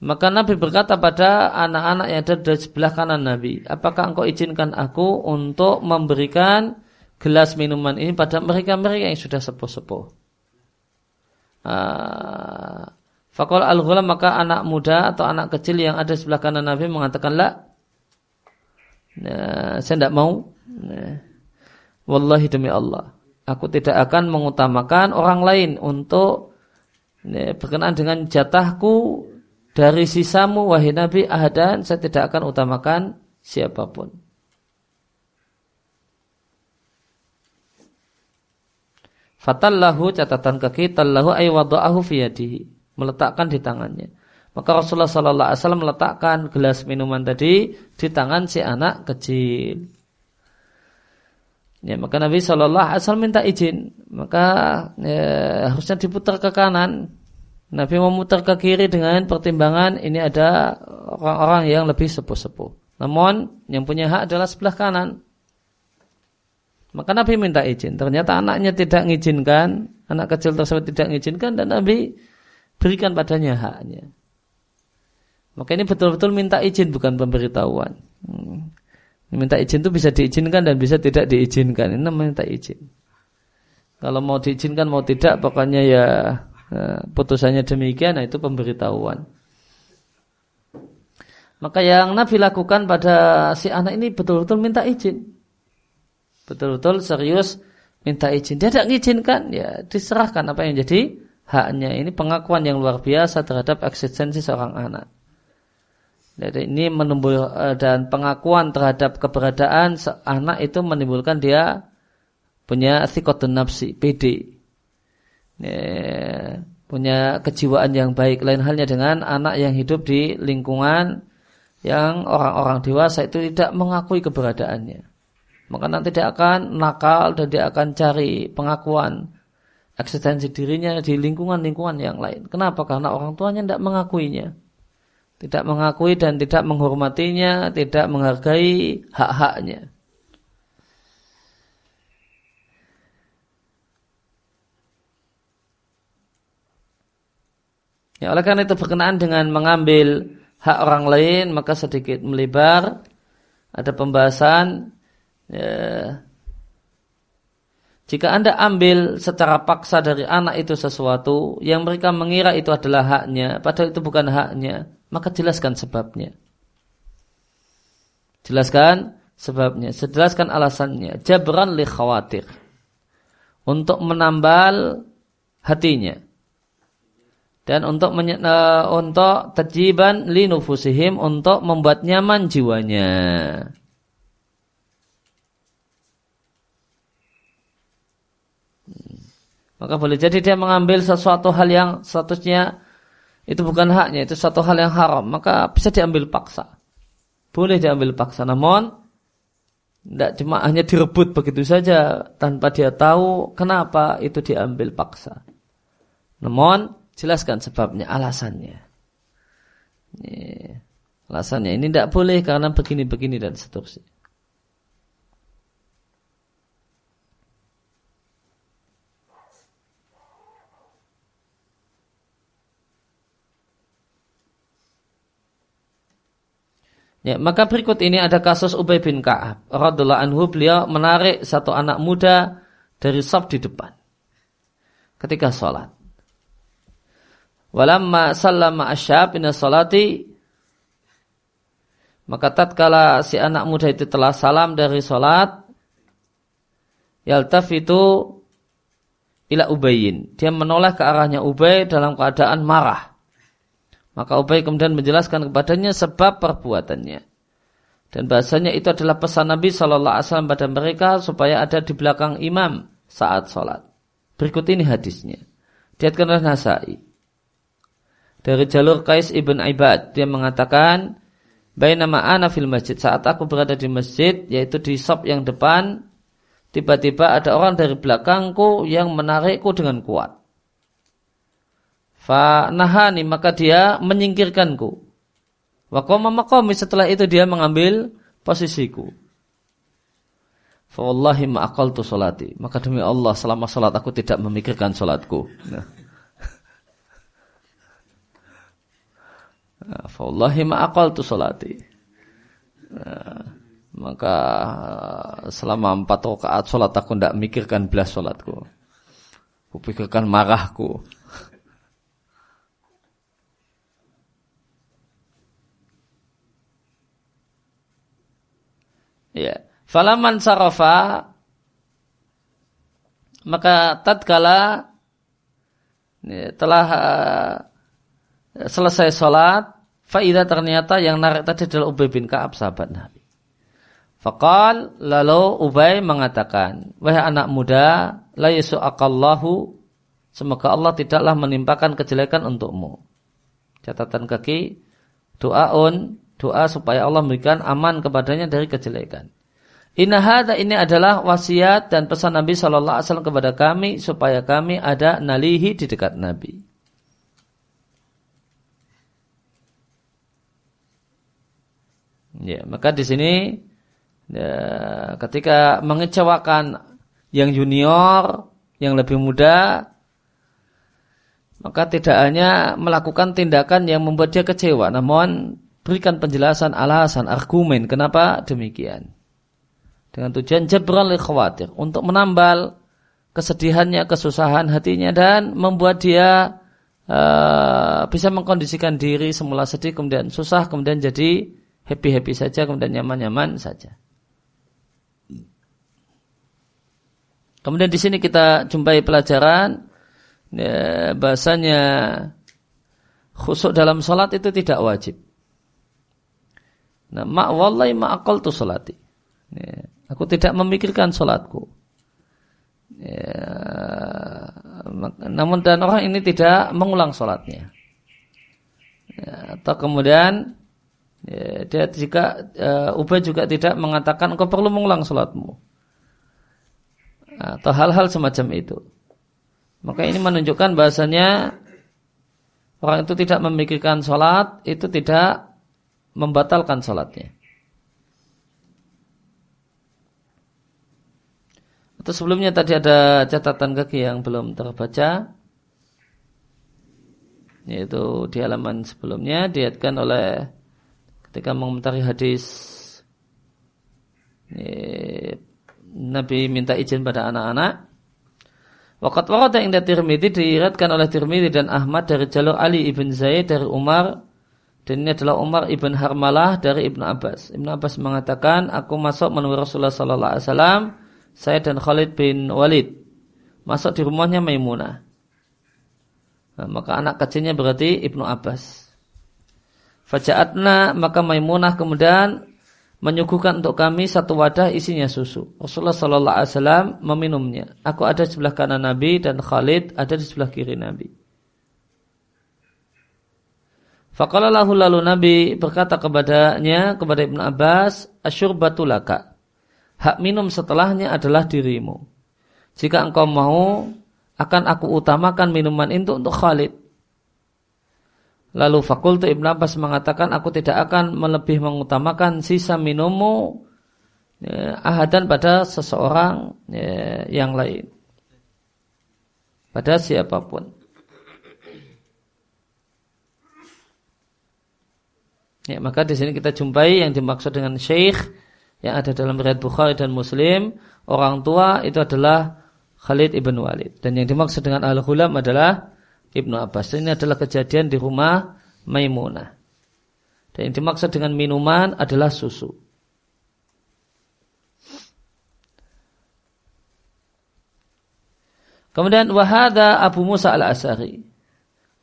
Maka Nabi berkata pada anak-anak yang ada di sebelah kanan Nabi, apakah engkau izinkan aku untuk memberikan gelas minuman ini pada mereka-mereka yang sudah sepuh-sepuh? Uh, Fakol al ghulam maka anak muda atau anak kecil yang ada sebelah kanan Nabi mengatakan la. Nah, saya tidak mau. Nah, wallahi demi Allah, aku tidak akan mengutamakan orang lain untuk ya, berkenaan dengan jatahku dari sisamu wahai Nabi ahadan saya tidak akan utamakan siapa pun. Fatallahu catatan kaki tallahu ay wada'ahu fiyadihi. Meletakkan di tangannya. Maka Rasulullah Sallallahu Alaihi Wasallam meletakkan gelas minuman tadi di tangan si anak kecil. Ya, maka Nabi Shallallahu Alaihi Wasallam minta izin. Maka ya, harusnya diputar ke kanan. Nabi memutar ke kiri dengan pertimbangan ini ada orang-orang yang lebih sepuh-sepuh. Namun yang punya hak adalah sebelah kanan. Maka Nabi minta izin. Ternyata anaknya tidak mengizinkan, anak kecil tersebut tidak mengizinkan dan Nabi berikan padanya haknya. Maka ini betul-betul minta izin bukan pemberitahuan. Hmm. Minta izin itu bisa diizinkan dan bisa tidak diizinkan. Ini namanya minta izin. Kalau mau diizinkan mau tidak, pokoknya ya eh, putusannya demikian, nah itu pemberitahuan. Maka yang Nabi lakukan pada si anak ini betul-betul minta izin. Betul-betul serius minta izin. Dia tidak mengizinkan, ya diserahkan apa yang jadi haknya. Ini pengakuan yang luar biasa terhadap eksistensi seorang anak. Jadi ini menimbul eh, dan pengakuan terhadap keberadaan anak itu menimbulkan dia punya sikotun nafsi, PD. Ya, punya kejiwaan yang baik. Lain halnya dengan anak yang hidup di lingkungan yang orang-orang dewasa itu tidak mengakui keberadaannya. Maka nanti dia akan nakal dan dia akan cari pengakuan eksistensi dirinya di lingkungan-lingkungan yang lain. Kenapa? Karena orang tuanya tidak mengakuinya tidak mengakui dan tidak menghormatinya, tidak menghargai hak-haknya. Ya, oleh karena itu berkenaan dengan mengambil hak orang lain maka sedikit melebar ada pembahasan ya, jika anda ambil secara paksa dari anak itu sesuatu yang mereka mengira itu adalah haknya padahal itu bukan haknya maka jelaskan sebabnya. Jelaskan sebabnya, jelaskan alasannya. Jabran li khawatir. Untuk menambal hatinya. Dan untuk uh, untuk tajiban li nufusihim untuk membuat nyaman jiwanya. Hmm. Maka boleh jadi dia mengambil sesuatu hal yang statusnya itu bukan haknya, itu satu hal yang haram, maka bisa diambil paksa. Boleh diambil paksa, namun tidak cuma hanya direbut begitu saja tanpa dia tahu kenapa itu diambil paksa. Namun jelaskan sebabnya, alasannya. Ini, alasannya ini tidak boleh karena begini-begini dan seterusnya. Ya, maka berikut ini ada kasus Ubay bin Ka'ab. Radullah anhu beliau menarik satu anak muda dari saf di depan. Ketika sholat. Walamma sallama asyab ina salati. Maka tatkala si anak muda itu telah salam dari sholat. Yaltafitu ila Ubayin. Dia menoleh ke arahnya Ubay dalam keadaan marah. Maka Ubay kemudian menjelaskan kepadanya sebab perbuatannya. Dan bahasanya itu adalah pesan Nabi Wasallam pada mereka supaya ada di belakang imam saat sholat. Berikut ini hadisnya. Diatkan oleh Nasai. Dari jalur Qais ibn Ibad. Dia mengatakan, Baik nama ana fil masjid. Saat aku berada di masjid, yaitu di sop yang depan, tiba-tiba ada orang dari belakangku yang menarikku dengan kuat. Fa nahani maka dia menyingkirkanku. Wa qama setelah itu dia mengambil posisiku. Fa wallahi ma aqaltu salati. Maka demi Allah selama salat aku tidak memikirkan salatku. Nah. nah Fa wallahi ma aqaltu salati. Nah, maka selama empat rakaat salat aku tidak mikirkan belas salatku. Kupikirkan marahku. Ya. Falaman sarafa maka tatkala telah uh, selesai sholat, Faidah ternyata yang narik tadi adalah Ubay bin Ka'ab sahabat Nabi. Fakal lalu Ubay mengatakan, wahai anak muda, la yasu'akallahu, semoga Allah tidaklah menimpakan kejelekan untukmu. Catatan kaki, doaun, doa supaya Allah memberikan aman kepadanya dari kejelekan. Inna ini adalah wasiat dan pesan Nabi Shallallahu Alaihi Wasallam kepada kami supaya kami ada nalihi di dekat Nabi. Ya, maka di sini ya, ketika mengecewakan yang junior, yang lebih muda, maka tidak hanya melakukan tindakan yang membuat dia kecewa, namun berikan penjelasan alasan, argumen kenapa demikian. Dengan tujuan jabran li khawatir, untuk menambal kesedihannya, kesusahan hatinya dan membuat dia uh, bisa mengkondisikan diri semula sedih kemudian susah kemudian jadi happy-happy saja kemudian nyaman-nyaman saja. Kemudian di sini kita jumpai pelajaran ya, bahasanya khusuk dalam sholat itu tidak wajib. Nah, ma wallahi ma tu sholati. Ya, aku tidak memikirkan sholatku. Ya, namun dan orang ini tidak mengulang sholatnya. Ya, atau kemudian Ya, dia jika uh, Ubay juga tidak mengatakan engkau perlu mengulang sholatmu atau hal-hal semacam itu. Maka ini menunjukkan bahasanya orang itu tidak memikirkan sholat itu tidak membatalkan sholatnya. Atau sebelumnya tadi ada catatan kaki yang belum terbaca yaitu di halaman sebelumnya diatkan oleh ketika mengomentari hadis Nabi minta izin pada anak-anak. Waqat warada inda Tirmidzi diiratkan oleh Tirmidzi dan Ahmad dari jalur Ali ibn Zaid dari Umar dan ini adalah Umar ibn Harmalah dari Ibnu Abbas. Ibnu Abbas mengatakan, aku masuk menemui Rasulullah Wasallam, saya dan Khalid bin Walid masuk di rumahnya Maimunah. Nah, maka anak kecilnya berarti Ibnu Abbas. Faja'atna maka Maimunah kemudian menyuguhkan untuk kami satu wadah isinya susu. Rasulullah Wasallam meminumnya. Aku ada di sebelah kanan Nabi dan Khalid ada di sebelah kiri Nabi. Fakalallahu lalu Nabi berkata kepadanya kepada Ibn Abbas, batulaka. Hak minum setelahnya adalah dirimu. Jika engkau mau, akan aku utamakan minuman itu untuk Khalid. Lalu fakultu Ibn Abbas mengatakan aku tidak akan melebih mengutamakan sisa minummu ya, ahadan pada seseorang ya, yang lain. Pada siapa pun. Ya, maka di sini kita jumpai yang dimaksud dengan syekh yang ada dalam riwayat Bukhari dan Muslim, orang tua itu adalah Khalid ibn Walid. Dan yang dimaksud dengan al-hulam adalah Ibnu Abbas. Ini adalah kejadian di rumah Maimunah. Dan yang dimaksud dengan minuman adalah susu. Kemudian wahada Abu Musa al-Asari.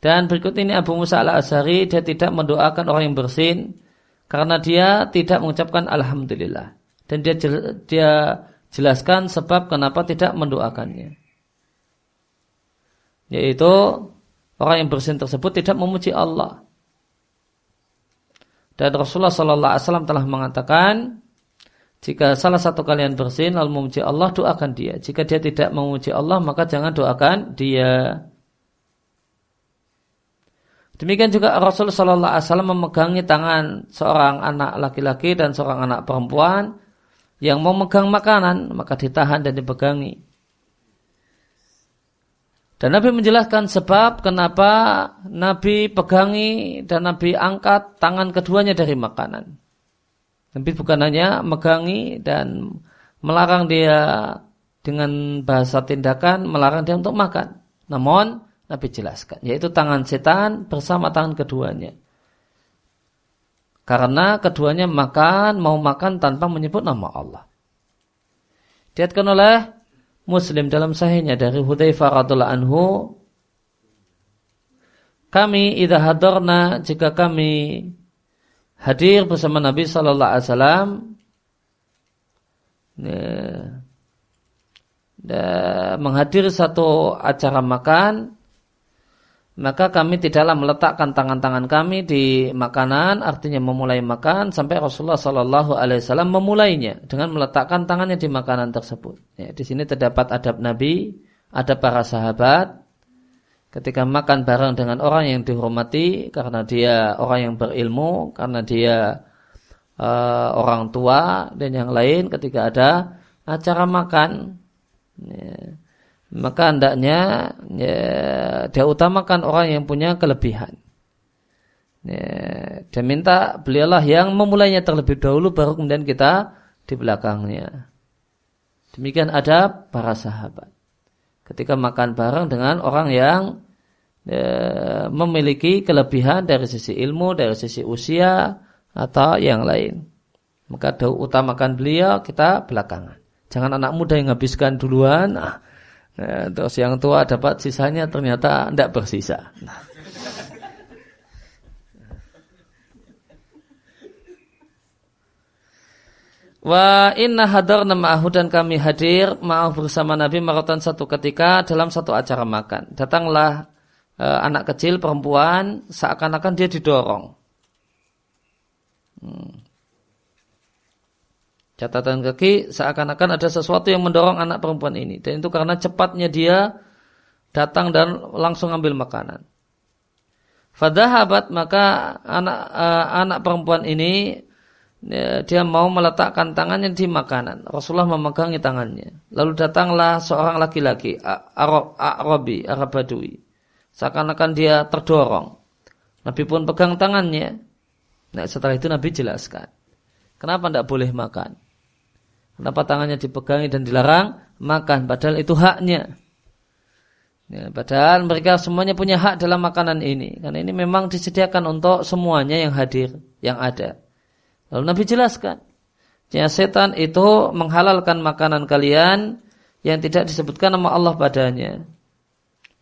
Dan berikut ini Abu Musa al-Asari dia tidak mendoakan orang yang bersin karena dia tidak mengucapkan alhamdulillah. Dan dia dia jelaskan sebab kenapa tidak mendoakannya. Yaitu orang yang bersin tersebut tidak memuji Allah. Dan Rasulullah Sallallahu Alaihi Wasallam telah mengatakan, jika salah satu kalian bersin lalu memuji Allah, doakan dia. Jika dia tidak memuji Allah, maka jangan doakan dia. Demikian juga Rasulullah Sallallahu Alaihi Wasallam memegangi tangan seorang anak laki-laki dan seorang anak perempuan yang mau megang makanan, maka ditahan dan dipegangi. Dan Nabi menjelaskan sebab kenapa Nabi pegangi dan Nabi angkat tangan keduanya dari makanan. Nabi bukan hanya megangi dan melarang dia dengan bahasa tindakan, melarang dia untuk makan. Namun Nabi jelaskan, yaitu tangan setan bersama tangan keduanya. Karena keduanya makan, mau makan tanpa menyebut nama Allah. Diatkan oleh Muslim dalam sahihnya dari Hudzaifah radhiallahu anhu kami idha hadorna jika kami hadir bersama Nabi Sallallahu Alaihi Wasallam ya, menghadiri satu acara makan maka kami tidaklah meletakkan tangan-tangan kami di makanan, artinya memulai makan sampai Rasulullah Shallallahu Alaihi Wasallam memulainya dengan meletakkan tangannya di makanan tersebut. Ya, di sini terdapat adab Nabi, ada para sahabat ketika makan bareng dengan orang yang dihormati karena dia orang yang berilmu, karena dia uh, orang tua dan yang lain ketika ada acara makan. Ya, maka hendaknya ya, dia utamakan orang yang punya kelebihan. Ya, dia minta beliaulah yang memulainya terlebih dahulu baru kemudian kita di belakangnya. Demikian ada para sahabat. Ketika makan bareng dengan orang yang ya, memiliki kelebihan dari sisi ilmu, dari sisi usia atau yang lain. Maka utamakan beliau kita belakangan. Jangan anak muda yang habiskan duluan. Nah, terus yang tua dapat sisanya ternyata tidak bersisa. Wa inna hadarna ma'ahu dan kami hadir ma'ahu bersama Nabi maratan satu ketika dalam satu acara makan. Datanglah e, anak kecil perempuan seakan-akan dia didorong. Hmm. Catatan kaki seakan-akan ada sesuatu yang mendorong anak perempuan ini. Dan itu karena cepatnya dia datang dan langsung ambil makanan. Fadahabat maka anak uh, anak perempuan ini ya, dia mau meletakkan tangannya di makanan. Rasulullah memegangi tangannya. Lalu datanglah seorang laki-laki Arab Arabi, Arab Badui. Seakan-akan dia terdorong. Nabi pun pegang tangannya. Nah, setelah itu Nabi jelaskan. Kenapa tidak boleh makan? Kenapa tangannya dipegangi dan dilarang makan? Padahal itu haknya. Ya, padahal mereka semuanya punya hak dalam makanan ini. Karena ini memang disediakan untuk semuanya yang hadir, yang ada. Lalu Nabi jelaskan. Ya, setan itu menghalalkan makanan kalian yang tidak disebutkan nama Allah padanya.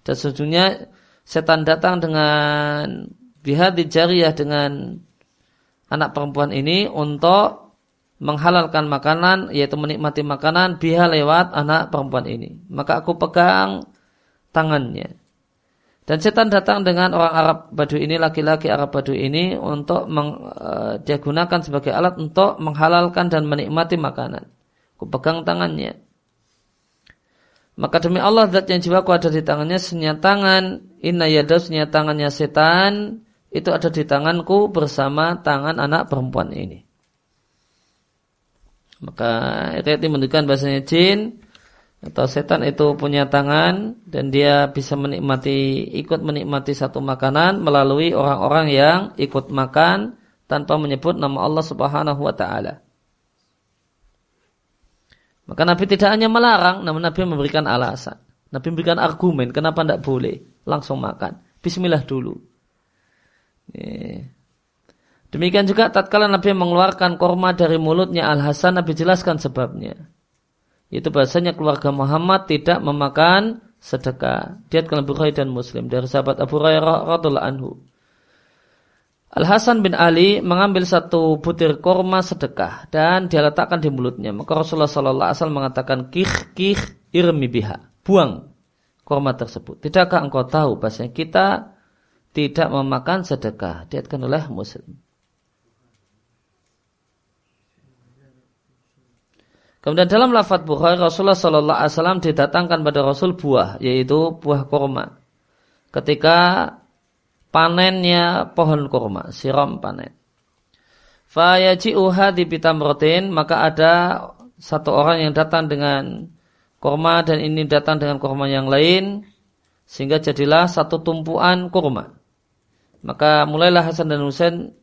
Dan sejujurnya setan datang dengan bihadi jariyah dengan anak perempuan ini untuk menghalalkan makanan yaitu menikmati makanan biha lewat anak perempuan ini. Maka aku pegang tangannya. Dan setan datang dengan orang Arab Badu ini, laki-laki Arab Badu ini untuk meng, uh, dia gunakan sebagai alat untuk menghalalkan dan menikmati makanan. Aku pegang tangannya. Maka demi Allah zat yang jiwaku ada di tangannya senyata tangan inna yadasnya tangannya setan itu ada di tanganku bersama tangan anak perempuan ini. Maka ayat ini menunjukkan bahasanya jin atau setan itu punya tangan dan dia bisa menikmati ikut menikmati satu makanan melalui orang-orang yang ikut makan tanpa menyebut nama Allah Subhanahu wa taala. Maka Nabi tidak hanya melarang, namun Nabi memberikan alasan. Nabi memberikan argumen kenapa tidak boleh langsung makan. Bismillah dulu. Demikian juga tatkala Nabi mengeluarkan korma dari mulutnya Al Hasan, Nabi jelaskan sebabnya. Itu bahasanya keluarga Muhammad tidak memakan sedekah. Diatkan Bukhari dan Muslim dari sahabat Abu Hurairah radhiallahu anhu. Al Hasan bin Ali mengambil satu butir korma sedekah dan dia letakkan di mulutnya. Maka Rasulullah Sallallahu Alaihi Wasallam mengatakan kih kih irmi biha, buang korma tersebut. Tidakkah engkau tahu bahasanya kita tidak memakan sedekah? Diatkan oleh Muslim. Kemudian dalam lafadz Bukhari Rasulullah Shallallahu Alaihi Wasallam didatangkan pada Rasul buah, yaitu buah kurma. Ketika panennya pohon kurma, siram panen. Fayaji'uha di rotin, maka ada satu orang yang datang dengan kurma dan ini datang dengan kurma yang lain, sehingga jadilah satu tumpuan kurma. Maka mulailah Hasan dan Husain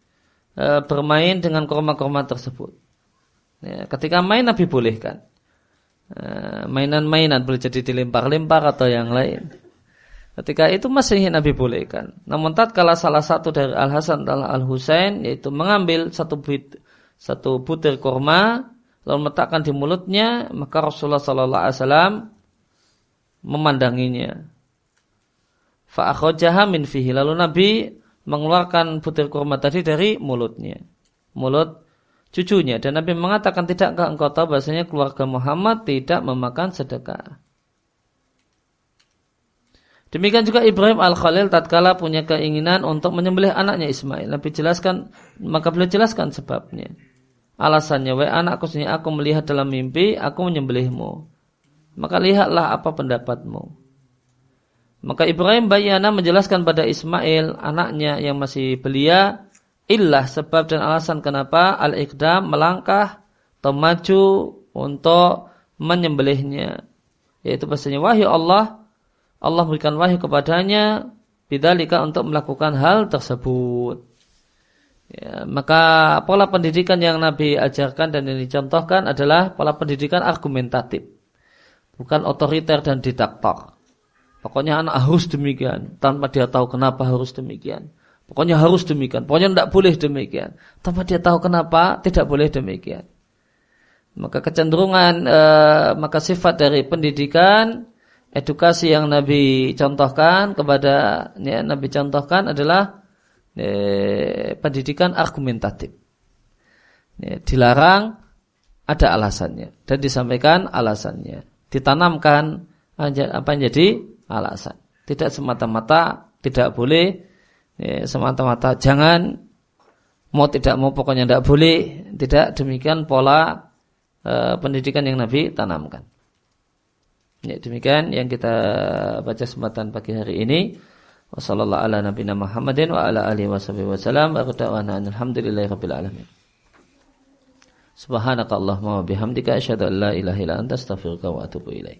e, bermain dengan kurma-kurma tersebut. Ya, ketika main Nabi bolehkan. Eh, mainan-mainan boleh jadi dilempar-lempar atau yang lain. Ketika itu masih Nabi bolehkan. Namun tatkala salah satu dari Al Hasan dan Al Husain yaitu mengambil satu bit, satu butir kurma lalu meletakkan di mulutnya, maka Rasulullah Sallallahu Alaihi Wasallam memandanginya. Fa'akhojaha min fihi. Lalu Nabi mengeluarkan butir kurma tadi dari mulutnya. Mulut cucunya. Dan Nabi mengatakan, tidakkah engkau tahu bahasanya keluarga Muhammad tidak memakan sedekah. Demikian juga Ibrahim Al-Khalil tatkala punya keinginan untuk menyembelih anaknya Ismail. Nabi jelaskan, maka beliau jelaskan sebabnya. Alasannya, wa anakku sini aku melihat dalam mimpi, aku menyembelihmu. Maka lihatlah apa pendapatmu. Maka Ibrahim Bayana menjelaskan pada Ismail, anaknya yang masih belia, illah sebab dan alasan kenapa Al-Iqdam melangkah atau maju untuk menyembelihnya. Yaitu bahasanya wahyu Allah Allah berikan wahyu kepadanya bidalika untuk melakukan hal tersebut. Ya, maka pola pendidikan yang Nabi ajarkan dan yang dicontohkan adalah pola pendidikan argumentatif. Bukan otoriter dan didaktor. Pokoknya anak harus demikian tanpa dia tahu kenapa harus demikian. Pokoknya harus demikian. Pokoknya tidak boleh demikian. Tanpa dia tahu kenapa tidak boleh demikian. Maka kecenderungan, e, maka sifat dari pendidikan edukasi yang Nabi contohkan kepada ya, Nabi contohkan adalah ya, pendidikan argumentatif. Ya, dilarang ada alasannya dan disampaikan alasannya. Ditanamkan apa yang jadi alasan. Tidak semata-mata tidak boleh ya, semata-mata jangan mau tidak mau pokoknya tidak boleh. Tidak demikian pola uh, pendidikan yang Nabi tanamkan. Ya, demikian yang kita baca kesempatan pagi hari ini. Ala nabiyina Muhammadin wa ala alihi wasallam wa da'wana alhamdulillahi rabbil alamin. Subhanaka Allahumma wa bihamdika asyhadu an la ilaha illa anta astaghfiruka wa atubu ilaik.